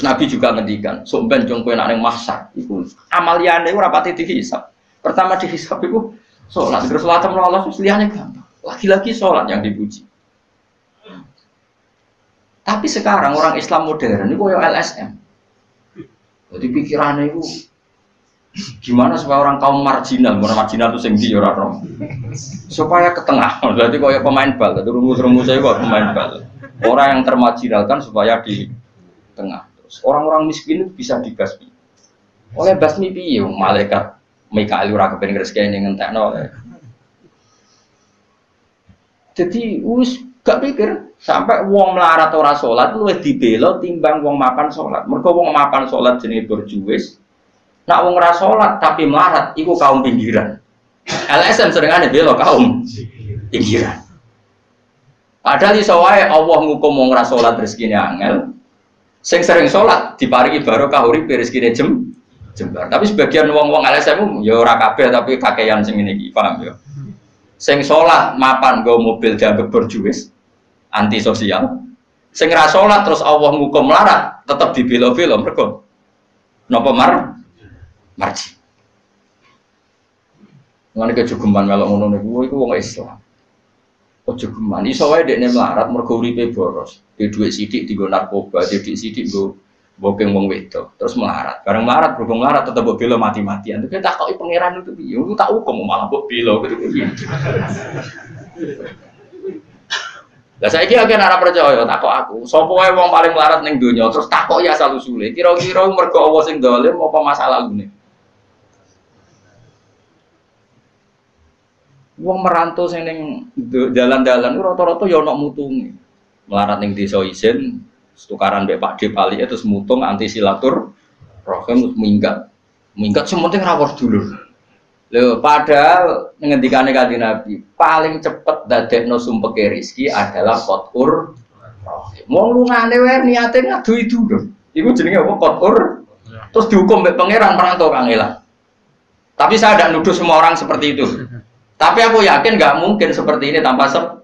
Terus Nabi juga ngendikan, sok ben jong kowe nak ning mahsyar iku amaliyane ora pati dihisab. Pertama dihisab iku salat, terus salat sama Allah terus liyane gampang. Lagi-lagi sholat yang dipuji. Tapi sekarang orang Islam modern itu kayak LSM. Jadi pikirannya itu gimana supaya orang kaum marginal, orang marginal itu sing orang orang supaya ke tengah. Berarti kayak pemain bal, rumus-rumus saya kok pemain bal. Orang yang termarginalkan supaya di tengah. Orang-orang miskin itu bisa dibasmi. Oleh basmi piye malaikat Mikael ora kepen rezeki ning ngentekno. Jadi us gak pikir sampai wong melarat ora lu dibelo timbang wong makan sholat. Mereka wong makan sholat jenis berjuwis. Nak wong ora sholat tapi melarat, iku kaum pinggiran. LSM sering ada belo kaum pinggiran. Padahal iso wae Allah ngukum wong ora sholat rezekine angel. Sing sering sholat diparingi barokah urip rezekine jem jembar. Tapi sebagian wong-wong LSM ya ora kabeh tapi kakean sing ngene iki, paham ya? Sing sholat mapan go mobil dianggap berjuis, anti sosial. Sing ra sholat terus Allah ngukum melarat, tetap dibelo-belo mergo. Napa mar? Marji. Ngene kejugeman melok ngono niku iku wong Islam. Ojo geman, iso wae dekne melarat mergo uripe boros. Di dhuwit sithik digo narkoba, di dhuwit sithik nggo bokeng wong wedok. Terus melarat. Bareng melarat berhubung melarat tetap mbok bela mati-matian. Tapi tak kok pangeran itu piye? Lu tak hukum malah mbok bela gitu. Piye Lah saiki akeh ora percaya tak kok aku. Sapa wae wong paling melarat ning donya? Terus tak kok ya asal usule. Kira-kira mergo Allah sing dolim apa masalah lune Wong merantau sing ning jalan-jalan rata-rata ya ana mutunge melarat ning desa isin tukaran be Pak Dep Ali itu semutung anti silatur rohim minggat minggat sementing rawor dulu Lho, padahal ngendikane kanjeng Nabi, paling cepet dadekno sumpeke rezeki adalah kotur rohim. Wong lungane wae niate ngadu itu lho. Iku jenenge apa kotur? Terus dihukum mbek pangeran merantau Kang Ela. Tapi saya tidak nuduh semua orang seperti itu. Tapi aku yakin nggak mungkin seperti ini tanpa sebab.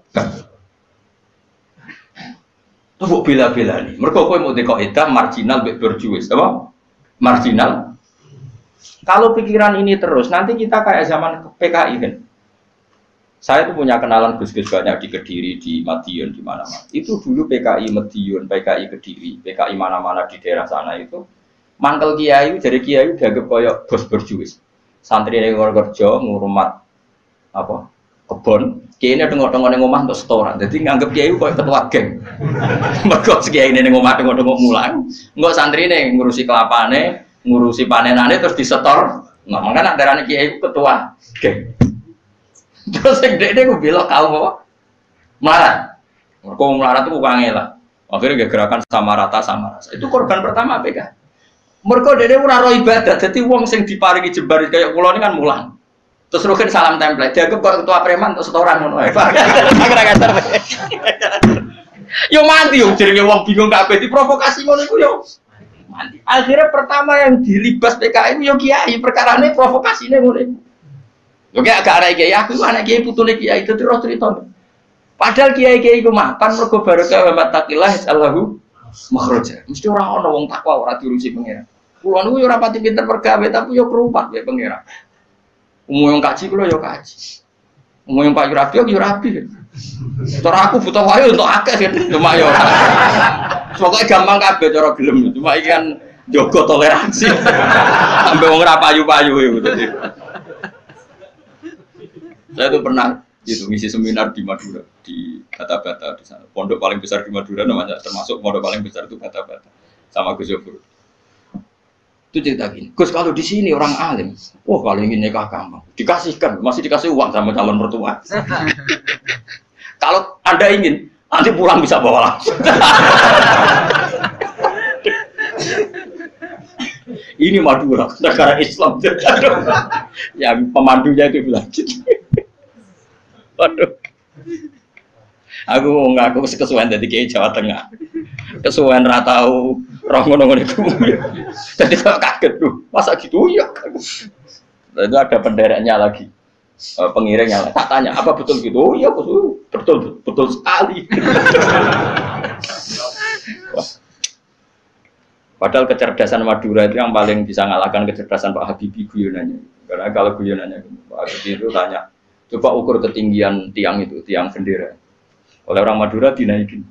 Tuh kok bela-bela nih. Mereka kau mau dekok itu marginal berjuis, apa? Marginal. Kalau pikiran ini terus, nanti kita kayak zaman PKI kan. Saya tuh punya kenalan gus-gus banyak di Kediri, di Madiun, di mana-mana. Itu dulu PKI Madiun, PKI Kediri, PKI mana-mana di daerah sana itu. Mangkel kiai, jadi kiai udah koyok bos berjuis. Santri yang kerja ngurumat apa? Kebon. Kiai ini tengok-tengok ning omah untuk setoran. Jadi nganggep kiai kok ketua geng mergo kiai ini ning omah tengok-tengok mulang enggak santri ini ngurusi kelapane ngurusi panenane terus disetor. Nggak makanya darahnya kiai ketua geng. Terus yang dek gue bilang kau apa marah mereka melarat itu bukan lah. Akhirnya gerakan sama rata sama rasa. Itu korban pertama PK mereka dek ora ibadah jadi uang sing diparingi jembar kayak pulau ini kan mulang Terus Rukin salam template. Dia kok ketua preman untuk setoran ngono ae. Yo mati yo jenenge wong bingung kabeh diprovokasi ngono iku yo. Mati. Akhirnya pertama yang dilibas PKI yo kiai, perkarane provokasine ngono iku. Yo kayak agak ada kiai aku anak kiai putune kiai itu terus cerita. Padahal kiai-kiai ku mapan mergo barokah wa mattaqillah Allahu makhraja. Mesti ora ana wong takwa ora diurusi pangeran. Kulo niku yo ora pati pinter pergawe tapi yo kerupat ya pangeran. Umum yang kaji kulo yo kaji. Umum yang Pak Yurabi yo Yurabi. Cara aku butuh wayu untuk akeh kan cuma yo. Pokoknya gampang kabeh cara gelem. Cuma iki kan jogo toleransi. Sampai wong ora payu-payu gitu. Saya tuh pernah itu ngisi seminar di Madura di Bata-Bata di sana. Pondok paling besar di Madura namanya termasuk pondok paling besar itu Bata-Bata sama Gus Yofur. Itu cerita gini, Gus kalau di sini orang alim, wah kalau ingin nikah gampang, dikasihkan, masih dikasih uang sama calon mertua. kalau anda ingin, nanti pulang bisa bawa langsung. Ini Madura, negara Islam. Yang pemandunya itu bilang gitu. Waduh. Aku ngaku kesuwen dari kiai Jawa Tengah. Kesuwen ratau roh ngono-ngono iku. Jadi kalau kaget tuh, masa gitu ya. Itu ada pendereknya lagi. Uh, pengiringnya tak tanya apa betul gitu oh iya betul betul betul sekali Padahal kecerdasan Madura itu yang paling bisa ngalahkan kecerdasan Pak Habibie guyonannya. Karena kalau guyonannya Pak Habibie itu tanya, coba ukur ketinggian tiang itu, tiang bendera. Oleh orang Madura dinaikin.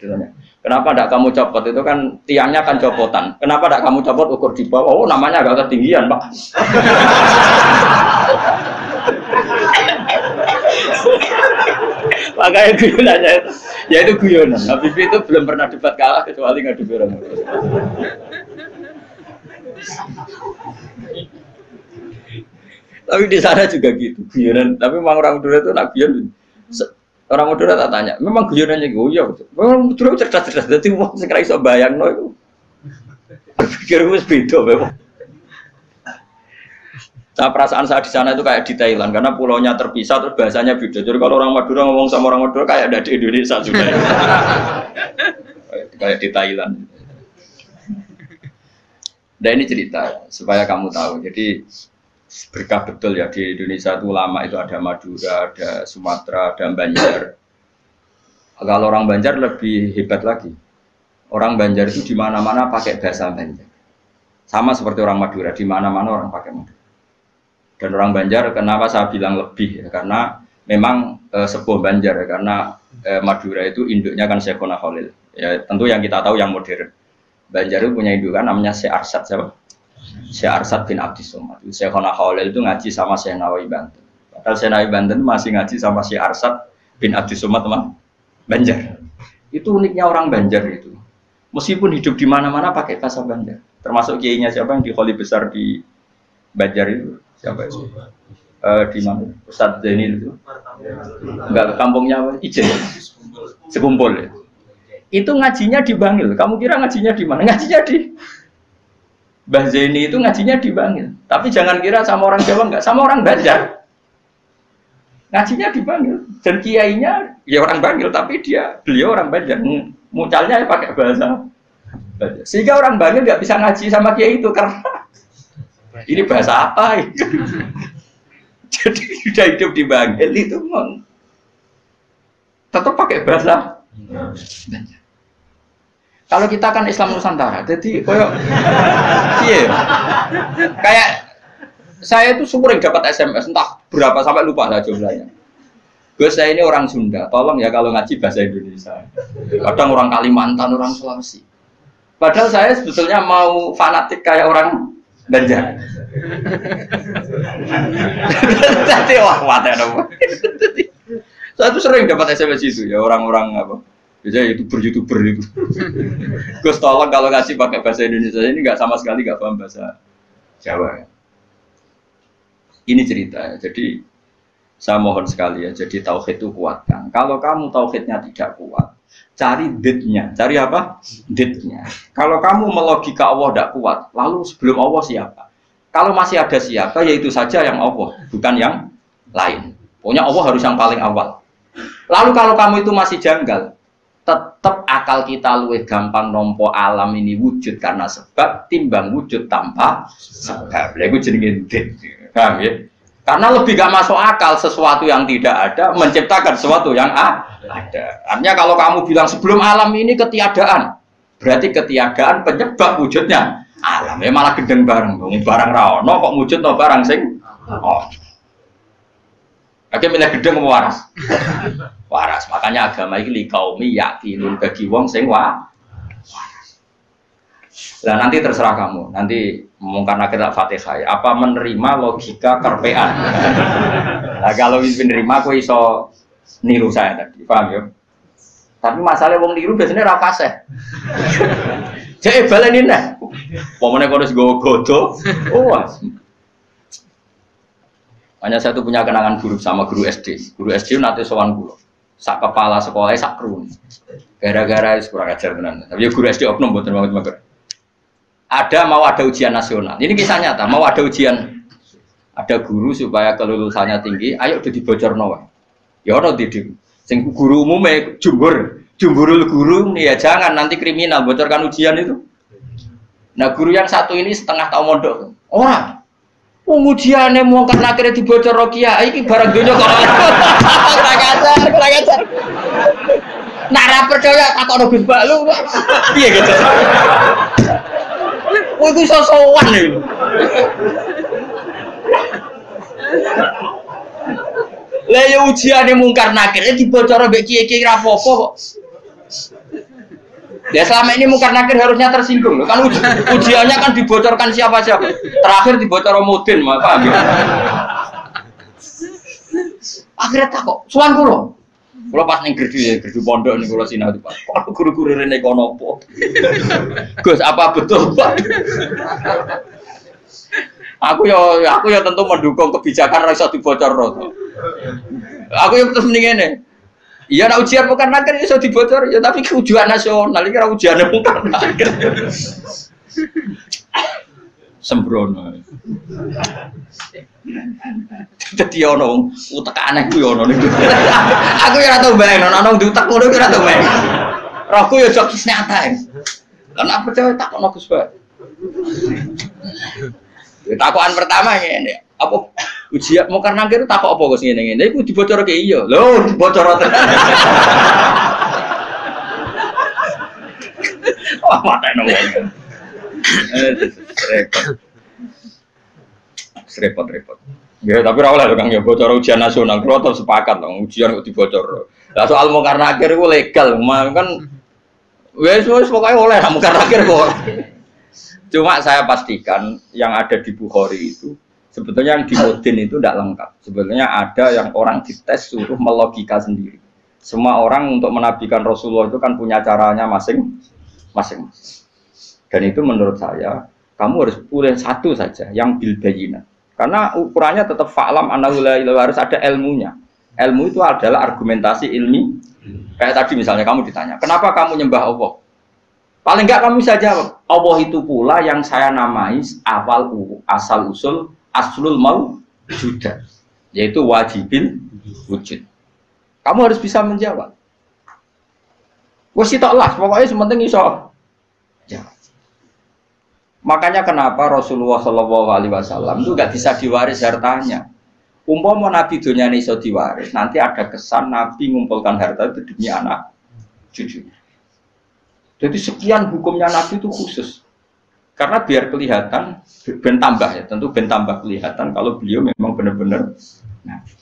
Ditanya, kenapa tidak kamu copot? Itu kan tiangnya kan copotan. Kenapa tidak kamu copot ukur di bawah? Oh namanya agak ketinggian Pak. Makanya guyonannya ya itu guyonan. Habibie itu belum pernah debat kalah kecuali ngadu orang. Tapi di sana juga gitu, guyonan. Tapi orang Madura itu nak guyon. Orang Madura tak tanya, memang guyonannya gue ya. Memang Madura cerdas-cerdas. Jadi wong sing iso bayangno itu. Berpikir wis beda memang. Nah, perasaan saya di sana itu kayak di Thailand karena pulaunya terpisah terus bahasanya beda. Jadi kalau orang Madura ngomong sama orang Madura kayak ada di Indonesia sudah. kayak di Thailand. Dan ini cerita supaya kamu tahu. Jadi berkah betul ya di Indonesia itu lama itu ada Madura, ada Sumatera, ada Banjar. Kalau orang Banjar lebih hebat lagi. Orang Banjar itu di mana-mana pakai bahasa Banjar. Sama seperti orang Madura, di mana-mana orang pakai Madura. Dan orang Banjar kenapa saya bilang lebih ya karena memang e, sebuah Banjar ya karena e, Madura itu induknya kan Syekhona Khalil. Ya tentu yang kita tahu yang modern. Banjar itu punya indukan namanya Syekh Arsad siapa? Syekh Arsad bin Abdi Somad. Syekhona Khalil itu ngaji sama Syekh Nawawi Banten. Padahal Syekh Nawawi Banten masih ngaji sama Syekh Arsad bin Abdi Somad teman Banjar. Itu uniknya orang Banjar itu. Meskipun hidup di mana-mana pakai bahasa Banjar. Termasuk kiainya siapa yang di Kholi besar di Banjar itu siapa itu? Uh, di mana? Ustadz Zainil itu? Enggak ke kampungnya apa? Ijen. Sekumpul ya. Itu ngajinya di Bangil. Kamu kira ngajinya di mana? Ngajinya di Mbah Zaini itu ngajinya di Bangil. Tapi jangan kira sama orang Jawa enggak, sama orang Banjar. Ngajinya di Bangil. Dan kiainya ya orang Bangil, tapi dia beliau orang Banjar. Mucalnya ya pakai bahasa Banjar. Sehingga orang Bangil nggak bisa ngaji sama kiai itu karena ini bahasa apa? Jadi sudah hidup di Bangil itu memang tetap pakai bahasa. Kalau kita kan Islam Nusantara, jadi koyo iya. Kayak saya itu sering dapat SMS entah berapa sampai lupa lah jumlahnya. Gus saya ini orang Sunda, tolong ya kalau ngaji bahasa Indonesia. Kadang orang Kalimantan, orang Sulawesi. Padahal saya sebetulnya mau fanatik kayak orang Banjar. Jadi wah wadah dong. Saya tuh sering dapat SMS itu ya orang-orang apa. Biasanya youtuber-youtuber itu. Gus tolong kalau ngasih pakai bahasa Indonesia ini nggak sama sekali nggak paham bahasa Jawa. Ini cerita. Jadi saya mohon sekali ya. Jadi tauhid itu kuatkan. Kalau kamu tauhidnya tidak kuat, cari ditnya. Cari apa? Ditnya. Kalau kamu melogika Allah tidak kuat, lalu sebelum Allah siapa? Kalau masih ada siapa, yaitu saja yang Allah, bukan yang lain. Pokoknya Allah harus yang paling awal. Lalu kalau kamu itu masih janggal, tetap akal kita luwih gampang nompo alam ini wujud karena sebab timbang wujud tanpa sebab. Lha jenenge dit. Paham ya? Karena lebih gak masuk akal sesuatu yang tidak ada menciptakan sesuatu yang ada. Artinya kalau kamu bilang sebelum alam ini ketiadaan, berarti ketiadaan penyebab wujudnya alam. Ya malah gendeng bareng, barang rawono kok wujud no barang sing. Oh. Oke milih gedeng waras. waras. Makanya agama ini kaumi yakinun bagi wong sing wa. Nah nanti terserah kamu. Nanti mungkin kita fatihah. Ya. Apa menerima logika kerpean? nah kalau menerima aku iso niru saya tadi. Paham ya? Tapi masalah wong niru biasanya rafase. Jadi balenin nah. Pokoknya kau harus godo. Oh, hanya saya tuh punya kenangan buruk sama guru SD. Guru SD nanti sowan guru. Sak kepala sekolah sak kru. Gara-gara kurang ajar tenan. Tapi ya guru SD oknum buat banget banget. Ada mau ada ujian nasional. Ini kisah nyata. Mau ada ujian. Ada guru supaya kelulusannya tinggi. Ayo udah dibocor nawa. Ya orang didik. Sing guru umumnya jumbur. Jumburul guru ya jangan nanti kriminal bocorkan ujian itu. Nah guru yang satu ini setengah tahun mondok. Orang Pengujiannya mau karena akhirnya dibocor Rokia, ini barang dunia kok kurang ajar, kurang ajar. Nara percaya takut Gus Balu, iya gitu. Kowe iku iso sowan lho. Lah ya ujiane mungkar nakir ya dibocor mbek kiye-kiye ra kok. Ya selama ini mungkar nakir harusnya tersinggung loh. Kan uji, ujiannya kan dibocorkan siapa-siapa. Terakhir dibocor Mudin, mah paham ya? Akhirnya tak kok, suan kulo. Kulo pas ning gerdu ya, gerdu pondok ning kulo sinau Pak. Kok guru-guru rene apa? Gus, apa betul, Pak? Aku yo aku yo tentu mendukung kebijakan ra iso dibocor Aku yo terus mending ngene. Iya, nak ujian bukan nakir iso dibocor ya tapi ujian nasional ini ujian bukan nakir. Sembrono. Jadi ono utek aneh ku ono. Aku ya ora tau bayang ono diutek ngono ora tau bayang. Rohku ya jok nyata. Karena percaya tak ono Gus Pak. Takokan pertama ini, apa ujian mau karena kira takok apa Gus ngene ngene iku dibocor ke iya. Lho, dibocor. Wah, matene wong. Eh, repot. Repot repot. Ya, tapi ora oleh Kang ya bocor ujian nasional. Tetep sepakat dong ujian kok dibocor. Lah soal mau karena akhir itu legal, kan wes wes pokoknya oleh mau karena akhir kok. Cuma saya pastikan yang ada di Bukhari itu sebetulnya yang di Mudin itu tidak lengkap. Sebetulnya ada yang orang dites suruh melogika sendiri. Semua orang untuk menabikan Rasulullah itu kan punya caranya masing-masing. Dan itu menurut saya kamu harus pilih satu saja yang bil bayina. Karena ukurannya tetap fa'lam anahula harus ada ilmunya. Ilmu itu adalah argumentasi ilmi. Kayak tadi misalnya kamu ditanya, kenapa kamu nyembah Allah? Paling enggak kamu jawab, Allah itu pula yang saya namai awal asal usul aslul mau juda, yaitu wajibil wujud. Kamu harus bisa menjawab. Wes tak lah, pokoknya sementing iso. Ya. Makanya kenapa Rasulullah Shallallahu Alaihi Wasallam itu gak bisa diwaris hartanya. Umpama Nabi dunia ini iso diwaris, nanti ada kesan Nabi mengumpulkan harta itu demi anak cucunya. Jadi sekian hukumnya Nabi itu khusus. Karena biar kelihatan, ben tambah ya, tentu ben tambah kelihatan kalau beliau memang benar-benar Nabi.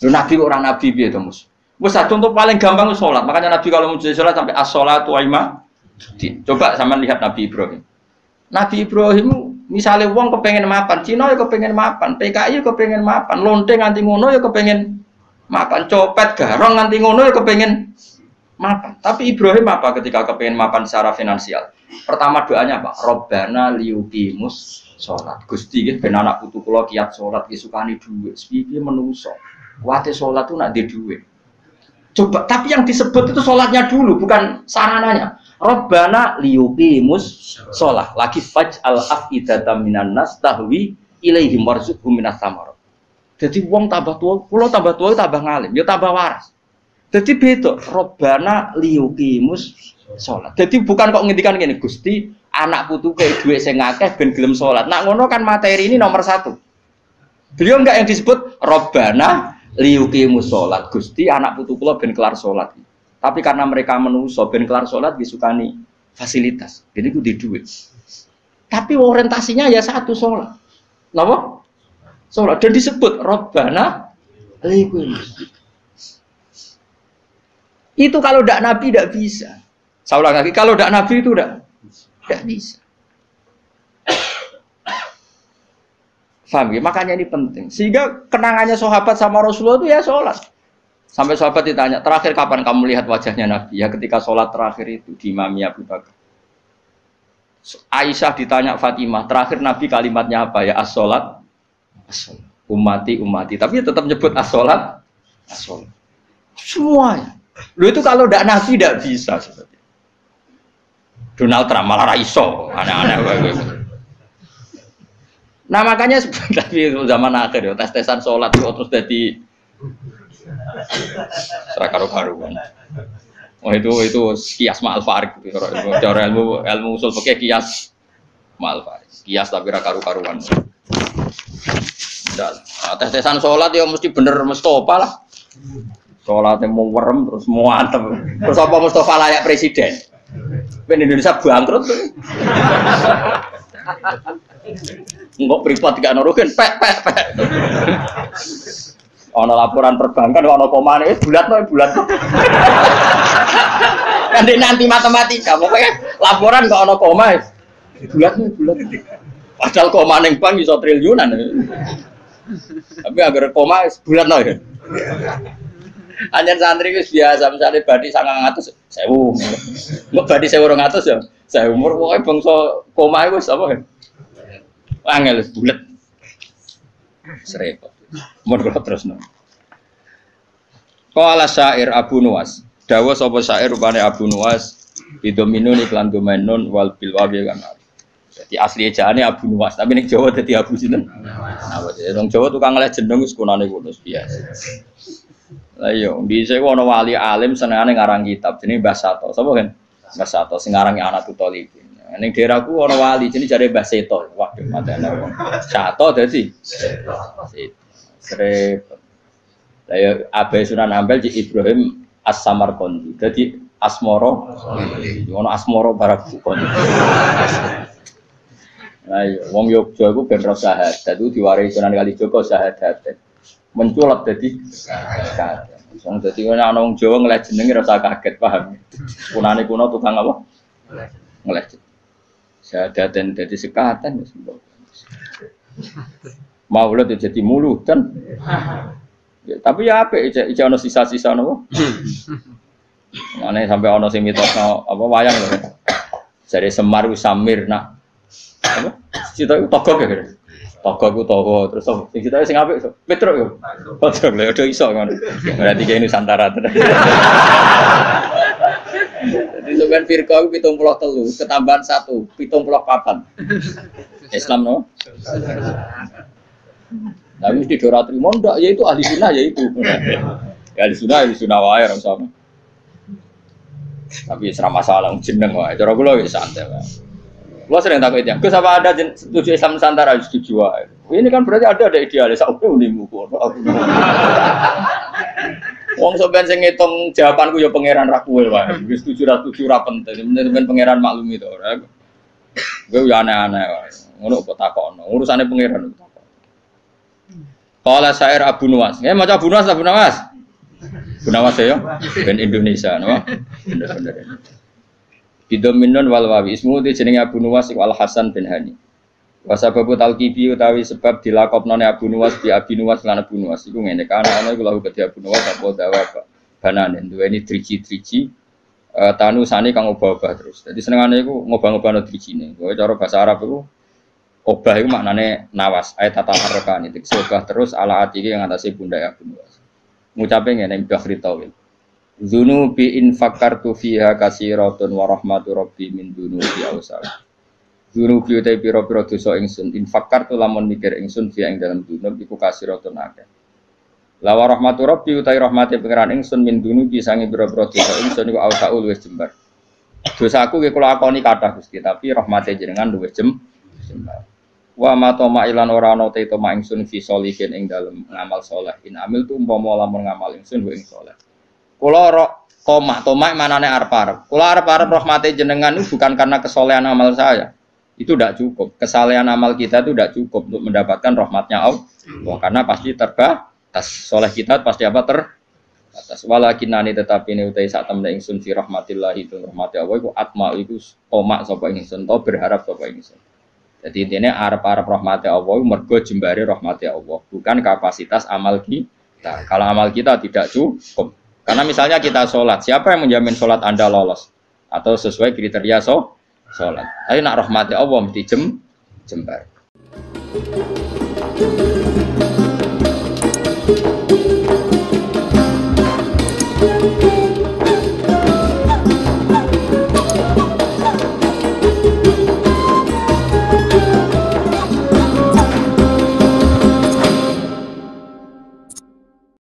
Nabi orang Nabi biar Mus. Wes contoh paling gampang itu sholat. Makanya Nabi kalau mau sholat sampai as-sholatu Coba sama lihat Nabi Ibrahim. Nabi Ibrahim misalnya uang kepengen mapan, Cina ya kepengen mapan, PKI ya kepengen mapan, lonteng nganti ngono ya kepengen mapan, copet garong nganti ngono ya kepengen mapan. Tapi Ibrahim apa ketika kepengen mapan secara finansial? Pertama doanya apa? Robbana liukimus sholat. Gusti gitu, ben anak putu kulo kiat sholat, kisukani duit. Sepiye menuso. Wate sholat tuh nak di duit. Coba, tapi yang disebut itu sholatnya dulu, bukan sarananya. Robbana liukimus sholat. Lagi faj al afidata minan nas tahwi ilaihim warzuqhum minas samar. Jadi uang tambah tua, pulau tambah tua tambah ngalim, ya tambah waras. Jadi beda, robana liukimus sholat. Jadi bukan kok ngendikan gini, Gusti anak putu kayak dua saya ngakeh ben gelem sholat. Nak ngono kan materi ini nomor satu. Beliau enggak yang disebut robana liukimus sholat. Gusti anak putu kula ben kelar sholat. Tapi karena mereka menuso ben kelar sholat disukani fasilitas. Jadi di duit. Tapi orientasinya ya satu sholat. Kenapa? Sholat. Dan disebut robana liukimus itu kalau tidak Nabi tidak bisa. Saya lagi, kalau tidak Nabi itu tidak tidak bisa. Faham ya? Makanya ini penting. Sehingga kenangannya sahabat sama Rasulullah itu ya sholat. Sampai sahabat ditanya, terakhir kapan kamu lihat wajahnya Nabi? Ya ketika sholat terakhir itu di Imami Abu Bakar. Aisyah ditanya Fatimah, terakhir Nabi kalimatnya apa ya? As-sholat, as umati, umati. Tapi tetap nyebut as-sholat, as-sholat. Semuanya. Lu itu kalau tidak nabi tidak bisa seperti Donald Trump malah raiso, aneh-aneh Nah makanya tapi zaman akhir ya tes tesan sholat itu terus jadi serakaru karuan. Oh itu itu kias ma'al farik cara ilmu ilmu usul pakai kias ma'al farik kias tapi rakaru karuan. Nah, tes tesan sholat ya mesti bener Mustafa lah. Sholatnya mau werem terus mau antem. Terus apa Mustafa layak presiden? Ben Indonesia bangkrut tuh. Enggak privat gak nurukin, pek pek pek. Ono laporan perbankan, ono komane, bulat no bulat. Kan nanti matematika, pokoknya laporan kok ono koma, bulat no bulat. Padahal koma neng bank bisa triliunan. Tapi agar koma bulat no ya. Hanya santri itu biasa, misalnya badi sangat ngatus, sewu. Mbak badi sewu orang ngatus ya, saya umur pokoknya bangsa koma itu apa ya? Angel bulat. Serempet. Mun kula terus no. Qala syair Abu Nuwas. Dawa sapa syair rupane Abu Nuwas bidominun iklan domenun wal bil wawi kan. Jadi asli ejaane Abu Nuwas, tapi ning Jawa dadi Abu sinten? Nah, wong Jawa tukang ngeleh jeneng wis kunane kuno biasa. Lah iya, bisa ana wali alim senengane ngarang kitab jenenge Mbah Sato. Sapa kan? Mbah Sato sing ngarangi anak tutolipin. Ning daerahku ana wali jenenge jare Mbah Seto. Waduh, matane wong. Sato dadi Seto. Srep. Lah ya Abai Sunan Ampel di Ibrahim As-Samarqandi. Dadi Asmoro. Ono Asmoro Barak Bukon. Nah, iya, wong Yogyakarta iku ben ro syahadat, itu diwarisi Sunan Kalijaga syahadat menculap jadi kaget. Wong dadi ana wong Jawa ngeleh jenenge rasa kaget paham. Kunane kuno tukang apa? Ngeleh. Syahadaten dadi sekatan wis Maulid jadi mulutan. Ya, tapi ya apa? Ija, ija ono sisa-sisa nopo. Ane sampai ono sing mitosno apa wayang. Jare Semar Samir nak apa? Cita itu togok ya. Togo ku togo terus apa? Sing kita sing apik Petro yo. Petro lho udah iso ngono. Berarti kayak Nusantara tenan. Jadi sampean firqa ku 73 ketambahan satu, 74. Islam no? Tapi mesti dora terima ndak ya itu ahli sunnah ya itu. Ya ahli sunnah ahli sunnah wae ora sama. Tapi serama masalah jeneng wae. Cara kula wis santai wae. Lo sering takut ya, Gus apa ada setuju Islam Nusantara setuju wae. Ini kan berarti ada ada idealis. Aku unimu kok. Wong sampean sing ngitung jawabanku ya pangeran ra kowe wae. Wis setuju ra setuju ra penting. Bener-bener pangeran maklumi to. Gue ya aneh-aneh. Ngono kok takokno. Urusane pangeran kok takok. Qala syair Abu Nuwas. Ya maca Abu Nuwas Abu Nuwas. Abu Nuwas ya. Ben Indonesia, no. Bener-bener. Bidominon wal wawi ismu di jenenge Abu Nuwas wal Hasan bin Hani. Talqibi utawi sebab dilakopnone Abu Nuwas bi Abi Nuwas lan Abu Nuwas iku ngene kana ana iku lahu kedhi Abu Nuwas apa dawa bananen duweni driji-driji uh, tanu sani kang obah-obah terus. Jadi senengane iku ngobah-ngobahno drijine. Kowe cara bahasa Arab iku obah iku maknane nawas ayat tata harokan itu obah terus ala ati yang atase bunda Abu Nuwas. Ngucape ngene Bahri Tawil. Zunubi in fakartu fiha kasiratun wa rahmatu rabbi min dunubi awsal. Zunubi utai piro-piro dosa ingsun in fakartu lamun mikir ingsun fiha ing dalam dunub iku kasiratun akeh. Lawa rahmatu rabbi utai rahmati pengiran ingsun min dunubi sangi piro-piro dosa ingsun iku awsaul wis jembar. Dosaku ki kula akoni kathah Gusti, tapi rahmati jenengan luwih jem jembar. Wa ma toma ilan ora ana te toma ingsun fi solihin ing dalem ngamal saleh. In amil tu umpama lamun ngamal ingsun ing saleh. Kulo roh tomak, tomak manane arep-arep. Kulo arep-arep rahmati jenengan itu bukan karena kesolehan amal saya. Itu tidak cukup. Kesalehan amal kita itu tidak cukup untuk mendapatkan rahmatnya Allah. Karena pasti terbatas. Soleh kita pasti apa ter atas walakin nani tetapi ini utai saat temen ingsun fi rahmatillah itu rahmati Allah itu atma itu tomak sapa ingsun to berharap sapa ingsun jadi intinya arep arep rahmati Allah mergo jembari rahmati Allah bukan kapasitas amal kita kalau amal kita tidak cukup karena misalnya kita sholat, siapa yang menjamin sholat Anda lolos? Atau sesuai kriteria so, sholat. Tapi nak rahmati Allah mesti jem, jembar.